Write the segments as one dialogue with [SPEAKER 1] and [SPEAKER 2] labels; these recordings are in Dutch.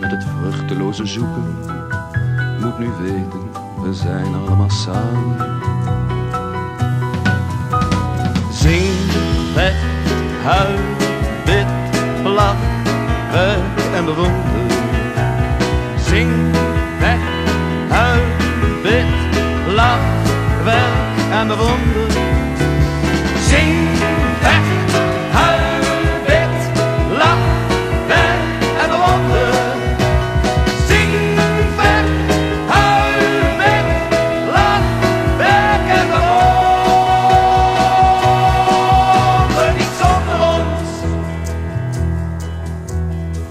[SPEAKER 1] met het vruchteloze zoeken. Moet nu weten, we zijn allemaal samen. Zing, weg, huil, bid, lach, werk en bewonder. Zing, weg, huil, bid, lach, werk en bewonder.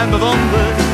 [SPEAKER 1] en bewonder.